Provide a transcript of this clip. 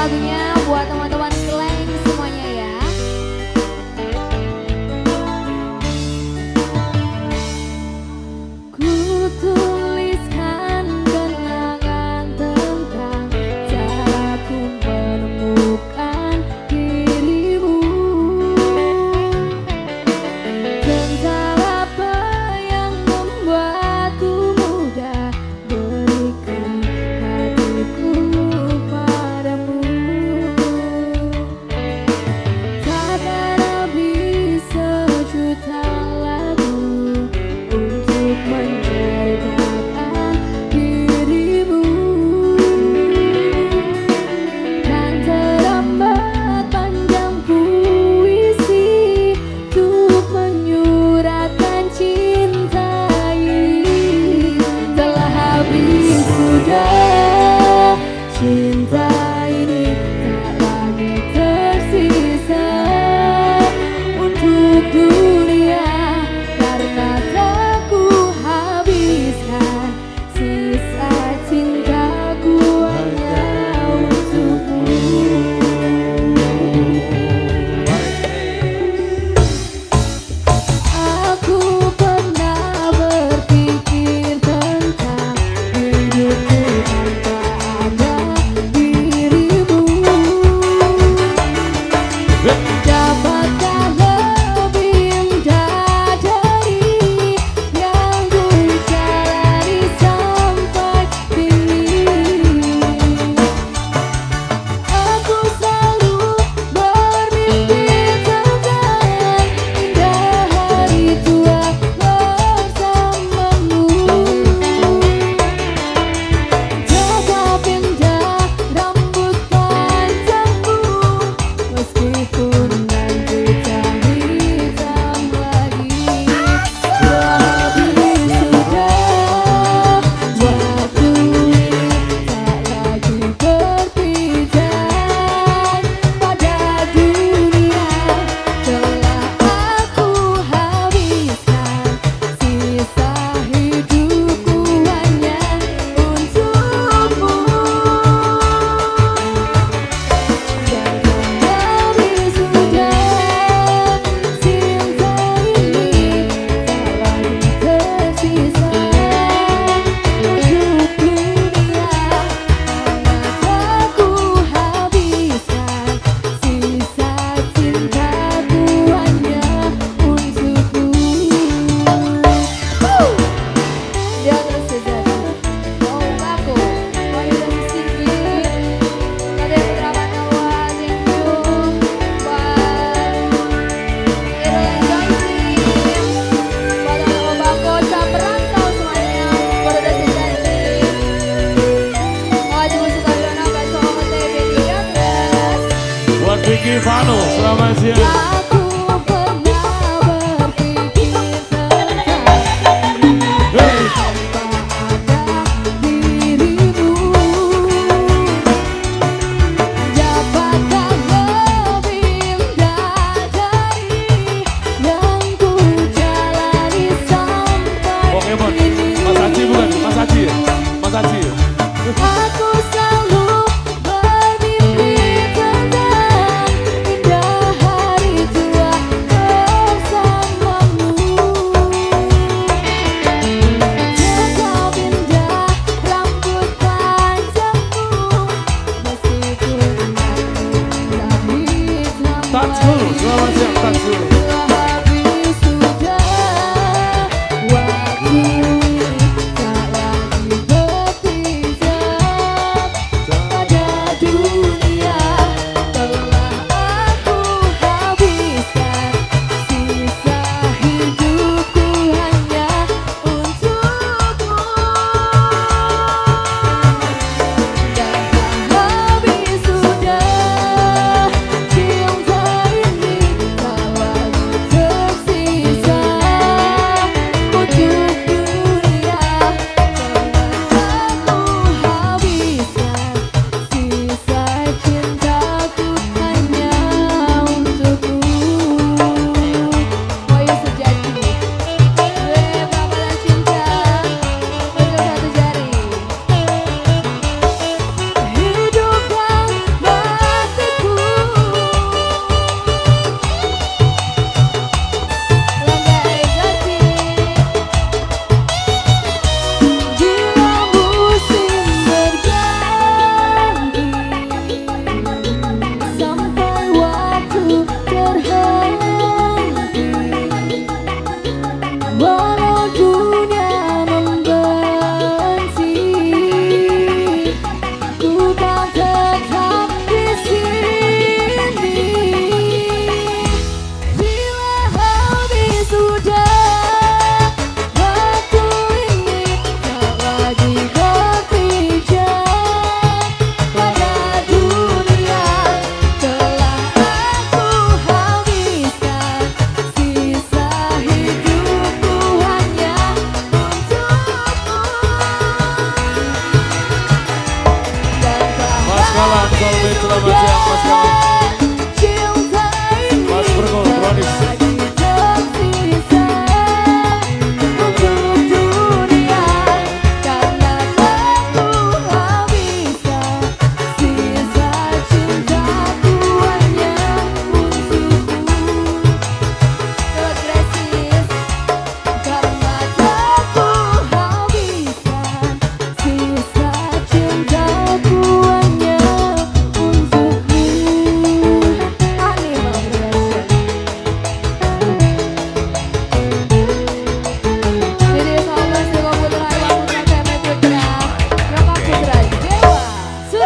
sudah in the